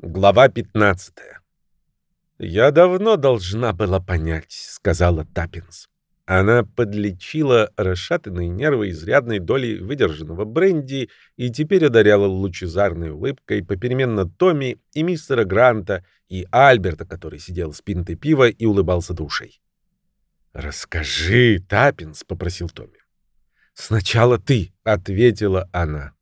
Глава 15. «Я давно должна была понять», — сказала Таппенс. Она подлечила расшатанные нервы изрядной долей выдержанного бренди и теперь одаряла лучезарной улыбкой попеременно Томми и мистера Гранта и Альберта, который сидел с пинтой пива и улыбался до ушей. «Расскажи, Таппенс», — попросил Томми. «Сначала ты», — ответила она.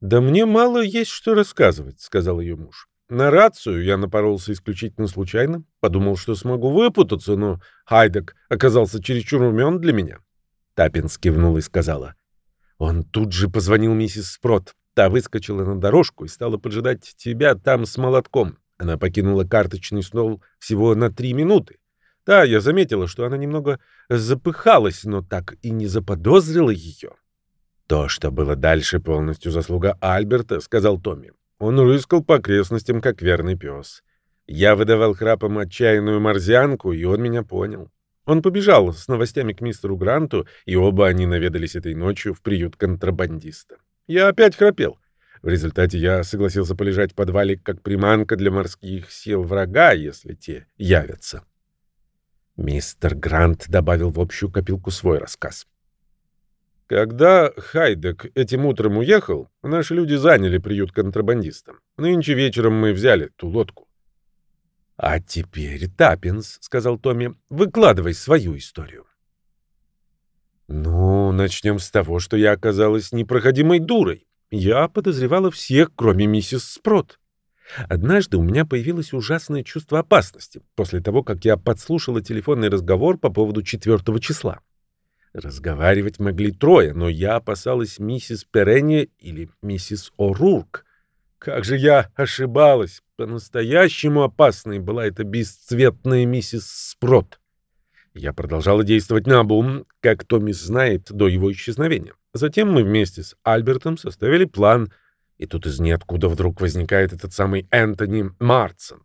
«Да мне мало есть что рассказывать», — сказал ее муж. «На рацию я напоролся исключительно случайно. Подумал, что смогу выпутаться, но Хайдек оказался чересчур умен для меня». Таппинс кивнула и сказала. «Он тут же позвонил миссис Спрот. Та выскочила на дорожку и стала поджидать тебя там с молотком. Она покинула карточный стол всего на три минуты. Да, я заметила, что она немного запыхалась, но так и не заподозрила ее. «То, что было дальше, полностью заслуга Альберта», — сказал Томми. Он рыскал по окрестностям, как верный пес. Я выдавал храпом отчаянную морзянку, и он меня понял. Он побежал с новостями к мистеру Гранту, и оба они наведались этой ночью в приют контрабандиста. Я опять храпел. В результате я согласился полежать в подвале как приманка для морских сил врага, если те явятся. Мистер Грант добавил в общую копилку свой рассказ. Когда Хайдек этим утром уехал, наши люди заняли приют контрабандистам. Нынче вечером мы взяли ту лодку. — А теперь, Таппинс, — сказал Томми, — выкладывай свою историю. — Ну, начнем с того, что я оказалась непроходимой дурой. Я подозревала всех, кроме миссис Спрот. Однажды у меня появилось ужасное чувство опасности после того, как я подслушала телефонный разговор по поводу четвертого числа. Разговаривать могли трое, но я опасалась миссис Перенни или миссис О'Рурк. Как же я ошибалась! По-настоящему опасной была эта бесцветная миссис Спрот. Я продолжала действовать на бум, как Томми знает, до его исчезновения. Затем мы вместе с Альбертом составили план, и тут из ниоткуда вдруг возникает этот самый Энтони Марсон.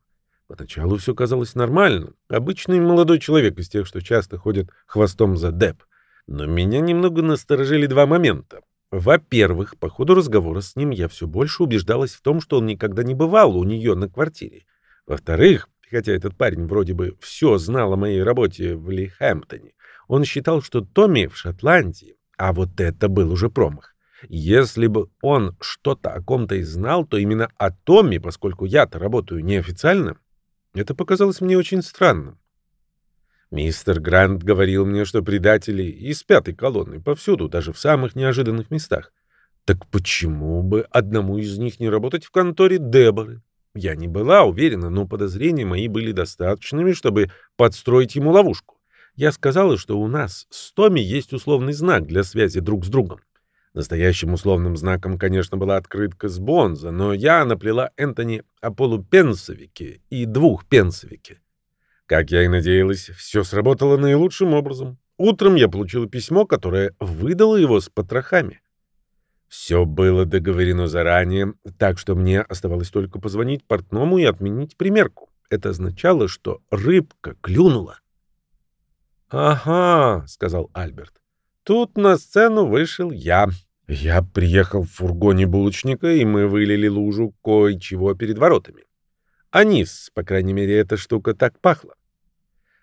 Поначалу все казалось нормальным. Обычный молодой человек из тех, что часто ходят хвостом за Деп. Но меня немного насторожили два момента. Во-первых, по ходу разговора с ним я все больше убеждалась в том, что он никогда не бывал у нее на квартире. Во-вторых, хотя этот парень вроде бы все знал о моей работе в Лихэмптоне, он считал, что Томми в Шотландии, а вот это был уже промах. Если бы он что-то о ком-то и знал, то именно о Томми, поскольку я-то работаю неофициально, это показалось мне очень странным. Мистер Грант говорил мне, что предатели из пятой колонны повсюду, даже в самых неожиданных местах. Так почему бы одному из них не работать в конторе Деборы? Я не была уверена, но подозрения мои были достаточными, чтобы подстроить ему ловушку. Я сказала, что у нас с Томми есть условный знак для связи друг с другом. Настоящим условным знаком, конечно, была открытка с Бонза, но я наплела Энтони о полупенсовике и двух пенсовике. Как я и надеялась, все сработало наилучшим образом. Утром я получила письмо, которое выдало его с потрохами. Все было договорено заранее, так что мне оставалось только позвонить портному и отменить примерку. Это означало, что рыбка клюнула. «Ага», — сказал Альберт. «Тут на сцену вышел я. Я приехал в фургоне булочника, и мы вылили лужу кое-чего перед воротами. Анис, по крайней мере, эта штука так пахла.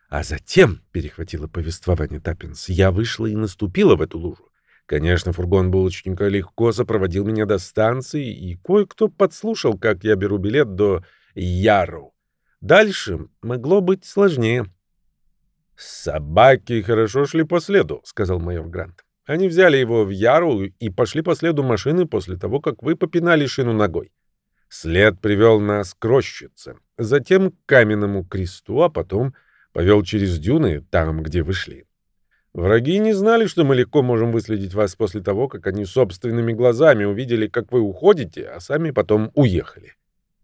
А затем, — перехватила повествование Таппинс, — я вышла и наступила в эту лужу. Конечно, фургон булочника легко сопроводил меня до станции, и кое-кто подслушал, как я беру билет до Яру. Дальше могло быть сложнее. «Собаки хорошо шли по следу», — сказал майор Грант. «Они взяли его в Яру и пошли по следу машины после того, как вы попинали шину ногой. След привел нас к рощице, затем к каменному кресту, а потом Повел через дюны, там, где вы шли. Враги не знали, что мы легко можем выследить вас после того, как они собственными глазами увидели, как вы уходите, а сами потом уехали.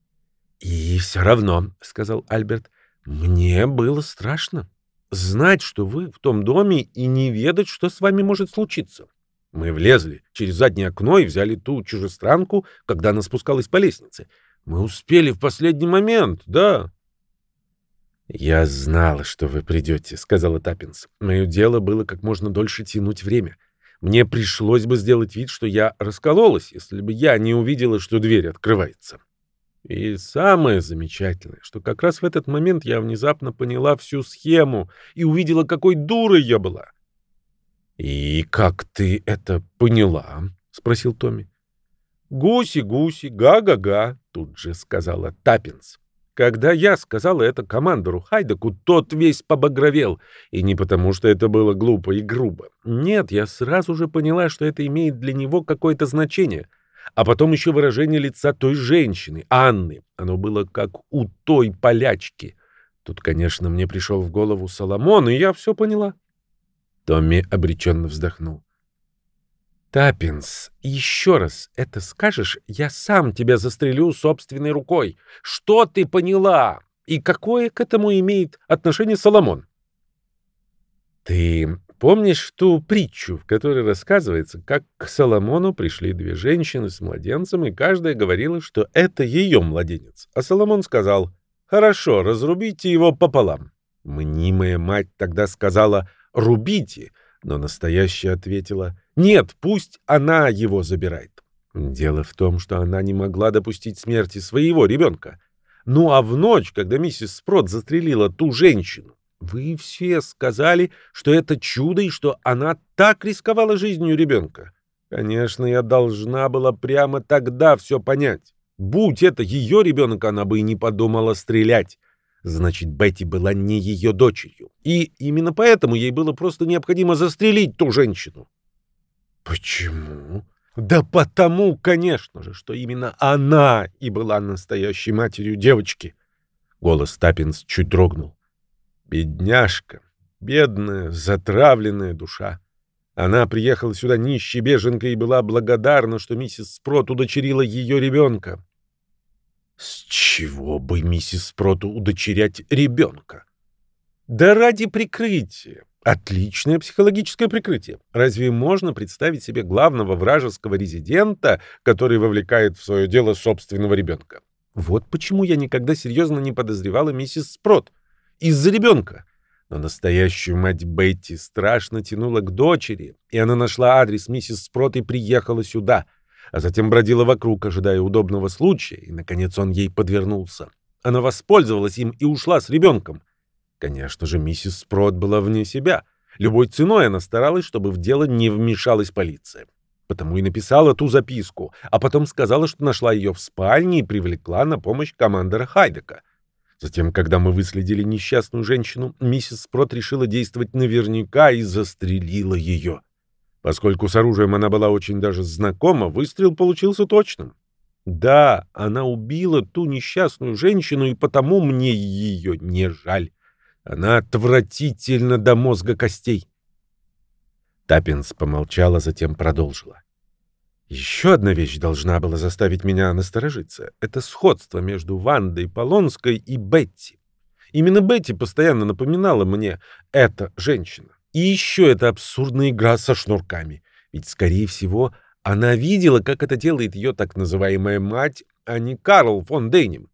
— И все равно, — сказал Альберт, — мне было страшно. Знать, что вы в том доме и не ведать, что с вами может случиться. Мы влезли через заднее окно и взяли ту чужестранку, когда она спускалась по лестнице. Мы успели в последний момент, да. «Я знала, что вы придете», — сказала Таппинс. «Мое дело было как можно дольше тянуть время. Мне пришлось бы сделать вид, что я раскололась, если бы я не увидела, что дверь открывается». И самое замечательное, что как раз в этот момент я внезапно поняла всю схему и увидела, какой дурой я была. «И как ты это поняла?» — спросил Томми. «Гуси-гуси, га-га-га», — тут же сказала Таппинс. Когда я сказала это командору Хайдеку, тот весь побагровел. И не потому, что это было глупо и грубо. Нет, я сразу же поняла, что это имеет для него какое-то значение. А потом еще выражение лица той женщины, Анны. Оно было как у той полячки. Тут, конечно, мне пришел в голову Соломон, и я все поняла. Томми обреченно вздохнул. Таппинс, еще раз это скажешь, я сам тебя застрелю собственной рукой. Что ты поняла? И какое к этому имеет отношение Соломон? Ты помнишь ту притчу, в которой рассказывается, как к Соломону пришли две женщины с младенцем, и каждая говорила, что это ее младенец. А Соломон сказал, «Хорошо, разрубите его пополам». Мнимая мать тогда сказала «рубите», но настоящая ответила «Нет, пусть она его забирает». Дело в том, что она не могла допустить смерти своего ребенка. Ну а в ночь, когда миссис Спрот застрелила ту женщину, вы все сказали, что это чудо и что она так рисковала жизнью ребенка. Конечно, я должна была прямо тогда все понять. Будь это ее ребенок, она бы и не подумала стрелять. Значит, Бетти была не ее дочерью. И именно поэтому ей было просто необходимо застрелить ту женщину. Почему? Да потому, конечно же, что именно она и была настоящей матерью девочки. Голос Таппинс чуть дрогнул. Бедняжка, бедная, затравленная душа. Она приехала сюда нищей беженкой и была благодарна, что миссис Спрот удочерила ее ребенка. С чего бы миссис Спроту удочерять ребенка? Да ради прикрытия. Отличное психологическое прикрытие. Разве можно представить себе главного вражеского резидента, который вовлекает в свое дело собственного ребенка? Вот почему я никогда серьезно не подозревала миссис Спрот. Из-за ребенка. Но настоящую мать Бетти страшно тянула к дочери, и она нашла адрес миссис Спрот и приехала сюда — а затем бродила вокруг, ожидая удобного случая, и, наконец, он ей подвернулся. Она воспользовалась им и ушла с ребенком. Конечно же, миссис Спрот была вне себя. Любой ценой она старалась, чтобы в дело не вмешалась полиция. Потому и написала ту записку, а потом сказала, что нашла ее в спальне и привлекла на помощь командора Хайдека. Затем, когда мы выследили несчастную женщину, миссис Спрот решила действовать наверняка и застрелила ее. Поскольку с оружием она была очень даже знакома, выстрел получился точным. Да, она убила ту несчастную женщину, и потому мне ее не жаль. Она отвратительна до мозга костей. Таппинс помолчала, затем продолжила. Еще одна вещь должна была заставить меня насторожиться. Это сходство между Вандой Полонской и Бетти. Именно Бетти постоянно напоминала мне «эта женщина». И еще эта абсурдная игра со шнурками. Ведь, скорее всего, она видела, как это делает ее так называемая мать, а не Карл фон Дейнем.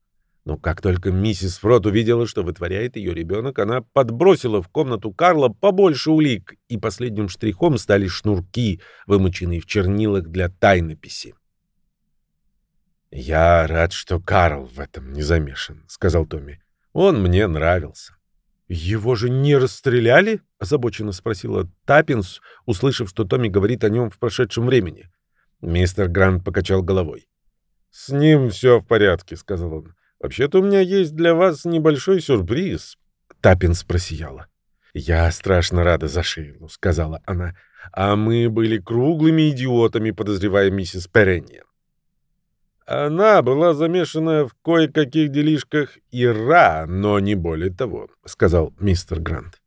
Но как только миссис Фрот увидела, что вытворяет ее ребенок, она подбросила в комнату Карла побольше улик, и последним штрихом стали шнурки, вымоченные в чернилах для тайнописи. «Я рад, что Карл в этом не замешан», — сказал Томми. «Он мне нравился». «Его же не расстреляли?» — озабоченно спросила Таппенс, услышав, что Томми говорит о нем в прошедшем времени. Мистер Грант покачал головой. «С ним все в порядке», — сказал он. «Вообще-то у меня есть для вас небольшой сюрприз». Таппенс просияла. «Я страшно рада за Шейлу», — сказала она. «А мы были круглыми идиотами, подозревая миссис Перенниен. Она была замешана в кое-каких делишках Ира, но не более того, — сказал мистер Грант.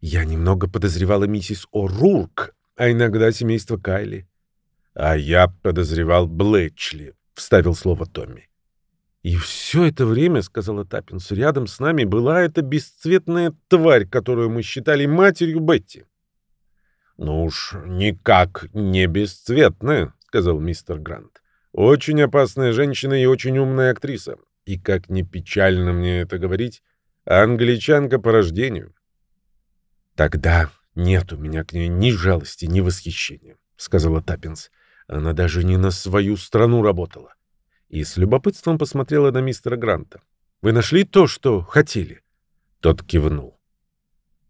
Я немного подозревала миссис О'Рурк, а иногда семейство Кайли. А я подозревал Блэчли, — вставил слово Томми. И все это время, — сказала Таппинс, — рядом с нами была эта бесцветная тварь, которую мы считали матерью Бетти. — Ну уж никак не бесцветная, — сказал мистер Грант. Очень опасная женщина и очень умная актриса. И как не печально мне это говорить, англичанка по рождению. Тогда нет у меня к ней ни жалости, ни восхищения, сказала Таппинс. Она даже не на свою страну работала. и с любопытством посмотрела на мистера Гранта. «Вы нашли то, что хотели?» Тот кивнул.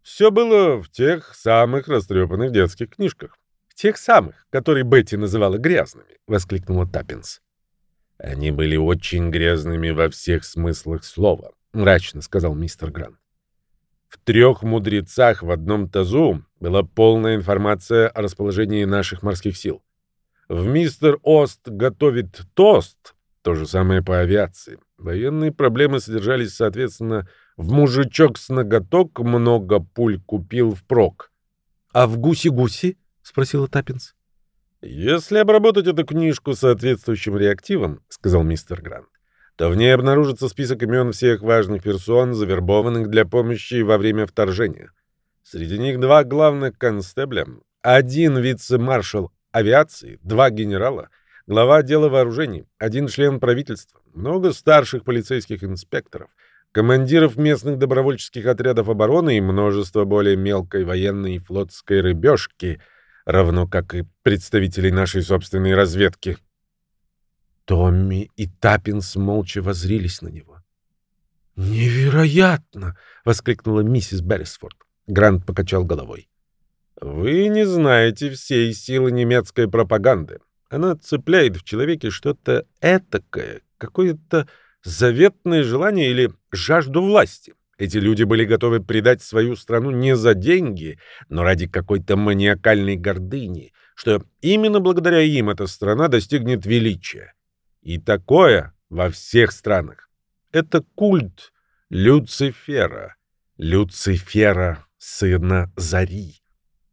Все было в тех самых растрепанных детских книжках. «Тех самых, которые Бетти называла грязными», — воскликнула Таппинс. «Они были очень грязными во всех смыслах слова», — мрачно сказал мистер Грант. В трех мудрецах в одном тазу была полная информация о расположении наших морских сил. В мистер Ост готовит тост, то же самое по авиации. Военные проблемы содержались, соответственно, в мужичок с ноготок много пуль купил впрок. — А в гуси-гуси? — спросила Таппинс. — Если обработать эту книжку соответствующим реактивом, — сказал мистер Грант, то в ней обнаружится список имен всех важных персон, завербованных для помощи во время вторжения. Среди них два главных констебля, один вице-маршал авиации, два генерала, глава отдела вооружений, один член правительства, много старших полицейских инспекторов, командиров местных добровольческих отрядов обороны и множество более мелкой военной и флотской рыбешки, равно как и представителей нашей собственной разведки. Томми и Таппинс молча возрились на него. «Невероятно!» — воскликнула миссис Беррисфорд. Грант покачал головой. «Вы не знаете всей силы немецкой пропаганды. Она цепляет в человеке что-то этакое, какое-то заветное желание или жажду власти. Эти люди были готовы предать свою страну не за деньги, но ради какой-то маниакальной гордыни, что именно благодаря им эта страна достигнет величия. И такое во всех странах. Это культ Люцифера. Люцифера, сына Зари.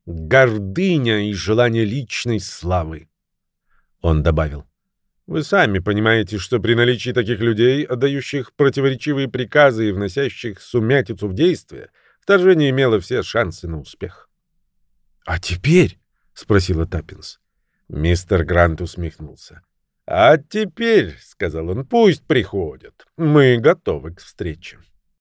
Гордыня и желание личной славы. Он добавил. Вы сами понимаете, что при наличии таких людей, отдающих противоречивые приказы и вносящих сумятицу в действие, вторжение имело все шансы на успех. — А теперь? — спросила Таппинс. Мистер Грант усмехнулся. «А теперь, — сказал он, — пусть приходят. Мы готовы к встрече».